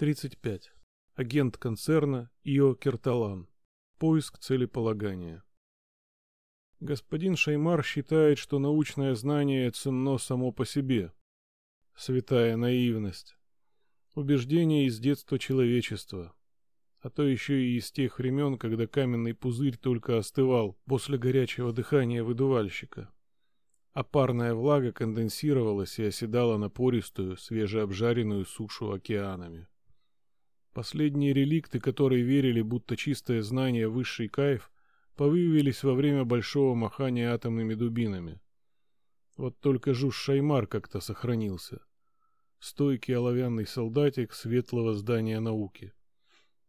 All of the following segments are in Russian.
35. Агент концерна Ио Керталан. Поиск целеполагания. Господин Шаймар считает, что научное знание ценно само по себе. Святая наивность. Убеждение из детства человечества. А то еще и из тех времен, когда каменный пузырь только остывал после горячего дыхания выдувальщика. А парная влага конденсировалась и оседала на пористую, свежеобжаренную сушу океанами. Последние реликты, которые верили, будто чистое знание высший кайф, повыявились во время большого махания атомными дубинами. Вот только Жуж Шаймар как-то сохранился. Стойкий оловянный солдатик светлого здания науки.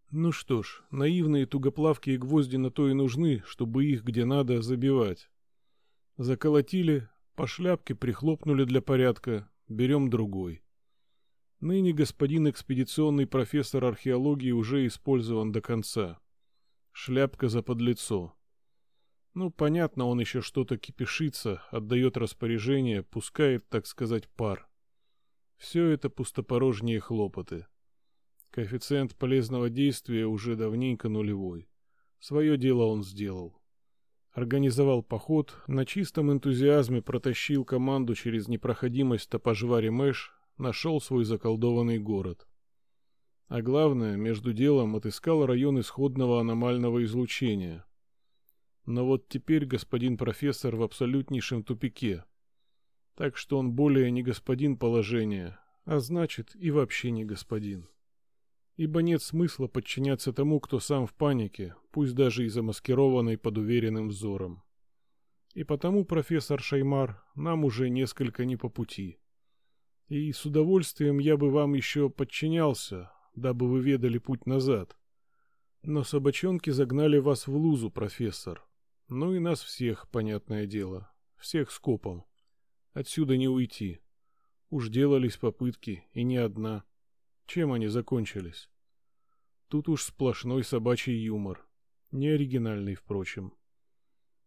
Ну что ж, наивные тугоплавкие гвозди на то и нужны, чтобы их где надо забивать. Заколотили, по шляпке прихлопнули для порядка, берем другой. Ныне господин экспедиционный профессор археологии уже использован до конца. Шляпка за подлицо. Ну, понятно, он еще что-то кипишится, отдает распоряжение, пускает, так сказать, пар. Все это пустопорожние хлопоты. Коэффициент полезного действия уже давненько нулевой. Свое дело он сделал. Организовал поход, на чистом энтузиазме протащил команду через непроходимость топожвари Мэш, нашел свой заколдованный город. А главное, между делом отыскал район исходного аномального излучения. Но вот теперь господин профессор в абсолютнейшем тупике. Так что он более не господин положения, а значит и вообще не господин. Ибо нет смысла подчиняться тому, кто сам в панике, пусть даже и замаскированный под уверенным взором. И потому, профессор Шаймар, нам уже несколько не по пути и с удовольствием я бы вам еще подчинялся, дабы вы ведали путь назад. Но собачонки загнали вас в лузу, профессор. Ну и нас всех, понятное дело. Всех скопом. Отсюда не уйти. Уж делались попытки, и не одна. Чем они закончились? Тут уж сплошной собачий юмор. Не оригинальный, впрочем.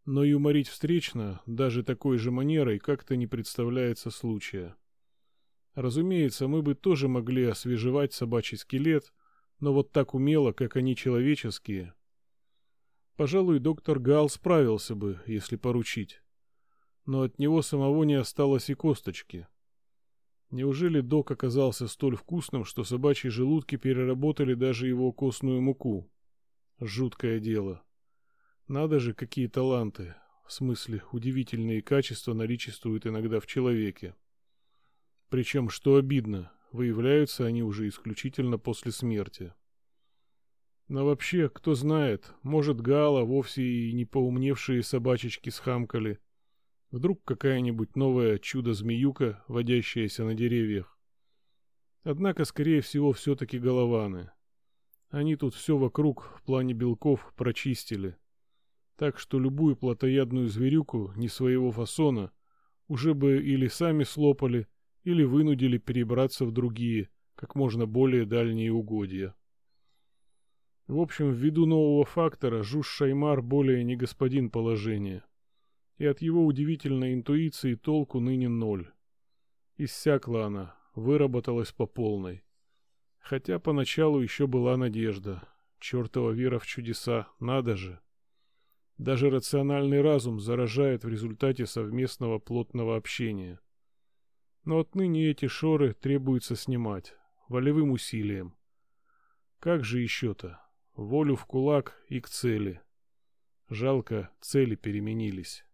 Но юморить встречно, даже такой же манерой, как-то не представляется случая. Разумеется, мы бы тоже могли освежевать собачий скелет, но вот так умело, как они человеческие. Пожалуй, доктор Гал справился бы, если поручить. Но от него самого не осталось и косточки. Неужели док оказался столь вкусным, что собачьи желудки переработали даже его костную муку? Жуткое дело. Надо же, какие таланты, в смысле, удивительные качества наличествуют иногда в человеке. Причем, что обидно, выявляются они уже исключительно после смерти. Но вообще, кто знает, может Гала вовсе и не поумневшие собачечки схамкали. Вдруг какая-нибудь новая чудо-змеюка, водящаяся на деревьях. Однако, скорее всего, все-таки голованы. Они тут все вокруг в плане белков прочистили. Так что любую плотоядную зверюку не своего фасона уже бы или сами слопали, или вынудили перебраться в другие, как можно более дальние угодья. В общем, ввиду нового фактора, Жуж Шаймар более не господин положения. И от его удивительной интуиции толку ныне ноль. Иссякла она, выработалась по полной. Хотя поначалу еще была надежда. Чертова вера в чудеса, надо же. Даже рациональный разум заражает в результате совместного плотного общения. Но отныне эти шоры требуется снимать, волевым усилием. Как же еще-то? Волю в кулак и к цели. Жалко, цели переменились.